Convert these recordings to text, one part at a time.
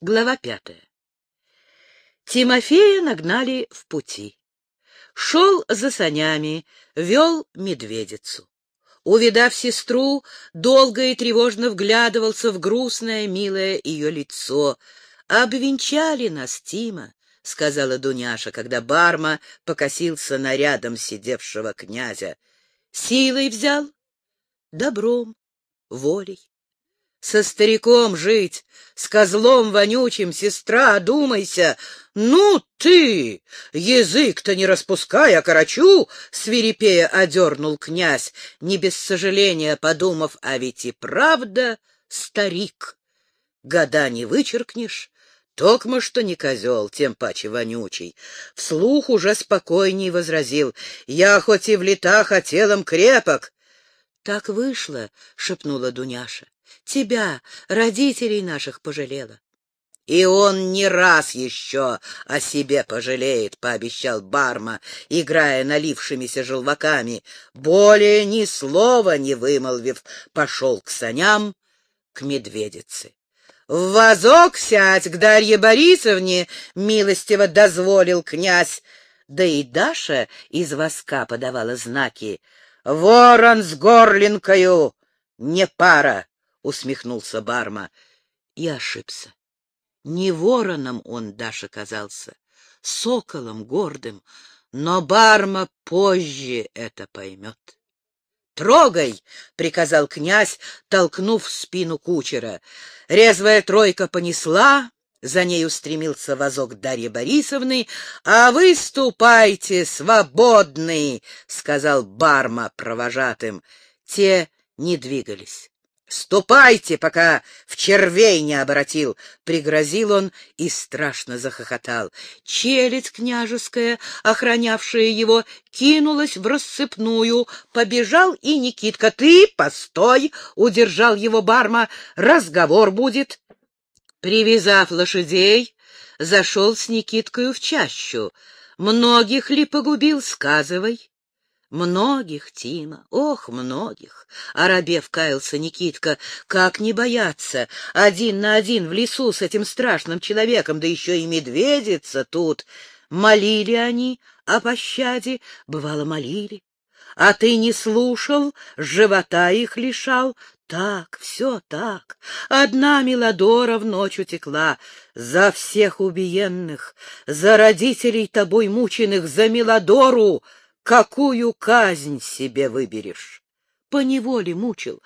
Глава пятая. Тимофея нагнали в пути. Шел за санями, вел медведицу. Увидав сестру, долго и тревожно вглядывался в грустное, милое ее лицо. «Обвенчали нас, Тима», — сказала Дуняша, когда Барма покосился на рядом сидевшего князя. «Силой взял? Добром, волей. Со стариком жить, с козлом вонючим, сестра, одумайся. Ну ты, язык-то не распускай, а корочу, свирепея одернул князь, не без сожаления подумав, а ведь и правда старик. Года не вычеркнешь, Токмо, что не козел, тем паче вонючий. Вслух уже спокойней возразил. Я хоть и в летах, а телом крепок. — Так вышло, — шепнула Дуняша. Тебя, родителей наших, пожалела. И он не раз еще о себе пожалеет, — пообещал Барма, играя налившимися желваками. Более ни слова не вымолвив, пошел к саням, к медведице. В вазок сядь к Дарье Борисовне, — милостиво дозволил князь. Да и Даша из воска подавала знаки. Ворон с горлинкою, не пара усмехнулся Барма. И ошибся. Не вороном он, Даша, казался, соколом гордым, но Барма позже это поймет. «Трогай!» — приказал князь, толкнув в спину кучера. Резвая тройка понесла, за ней устремился возок Дарьи Борисовны. «А вы ступайте, свободный!» — сказал Барма провожатым. Те не двигались. «Ступайте, пока в червей не обратил!» — пригрозил он и страшно захохотал. Челядь княжеская, охранявшая его, кинулась в рассыпную. Побежал и Никитка. «Ты постой!» — удержал его барма. «Разговор будет!» Привязав лошадей, зашел с Никиткою в чащу. «Многих ли погубил, сказывай?» Многих, Тима, ох, многих. Арабев каялся Никитка. Как не бояться? Один на один в лесу с этим страшным человеком, да еще и медведица тут. Молили они о пощаде, бывало, молили. А ты не слушал, живота их лишал. Так, все так. Одна Милодора в ночь утекла. За всех убиенных, за родителей тобой мученых, за Милодору — Какую казнь себе выберешь? По неволе мучил,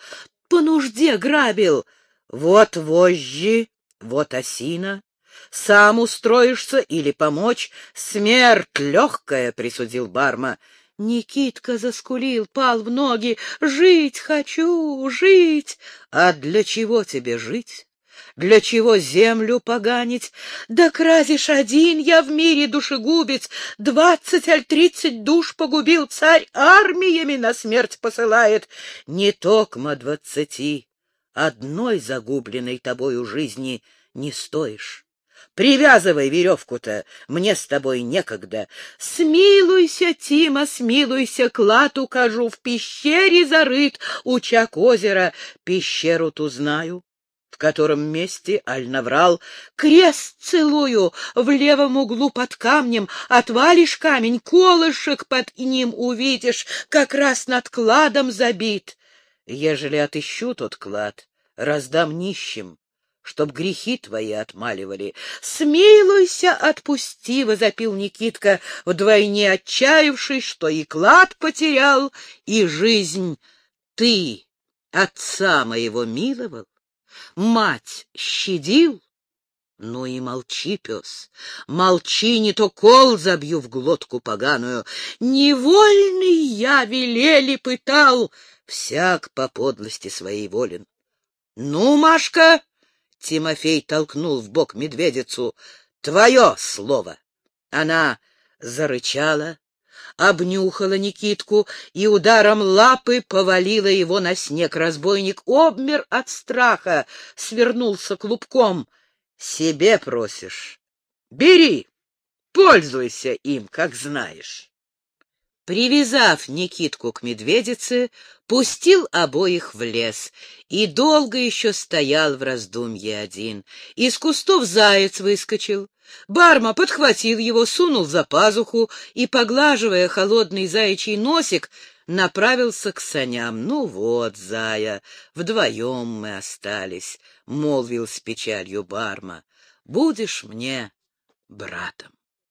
по нужде грабил. Вот вожжи, вот осина. Сам устроишься или помочь? Смерть легкая, — присудил Барма. Никитка заскулил, пал в ноги. «Жить хочу, жить!» «А для чего тебе жить?» Для чего землю поганить? Да кразишь один я в мире душегубец, двадцать аль тридцать душ погубил, царь армиями на смерть посылает. Не токмо двадцати, одной загубленной тобою жизни не стоишь. Привязывай веревку-то, мне с тобой некогда. Смилуйся, Тима, смилуйся, клад укажу, в пещере зарыт, учак озера, пещеру ту знаю котором месте Аль наврал. Крест целую в левом углу под камнем, отвалишь камень, колышек под ним увидишь, как раз над кладом забит. Ежели отыщу тот клад, раздам нищим, чтоб грехи твои отмаливали. «Смилуйся, отпусти!» — возопил Никитка, вдвойне отчаявшись, что и клад потерял, и жизнь. «Ты отца моего миловал?» Мать щадил? Ну и молчи, пес, молчи, не то кол забью в глотку поганую. Невольный я велели пытал, всяк по подлости своей волен. Ну, Машка, Тимофей толкнул в бок медведицу, твое слово. Она зарычала, обнюхала Никитку и ударом лапы повалила его на снег. Разбойник обмер от страха, свернулся клубком. «Себе просишь? Бери, пользуйся им, как знаешь». Привязав Никитку к медведице, пустил обоих в лес и долго еще стоял в раздумье один. Из кустов заяц выскочил. Барма подхватил его, сунул за пазуху и, поглаживая холодный заячий носик, направился к саням. «Ну вот, зая, вдвоем мы остались», — молвил с печалью Барма. «Будешь мне братом».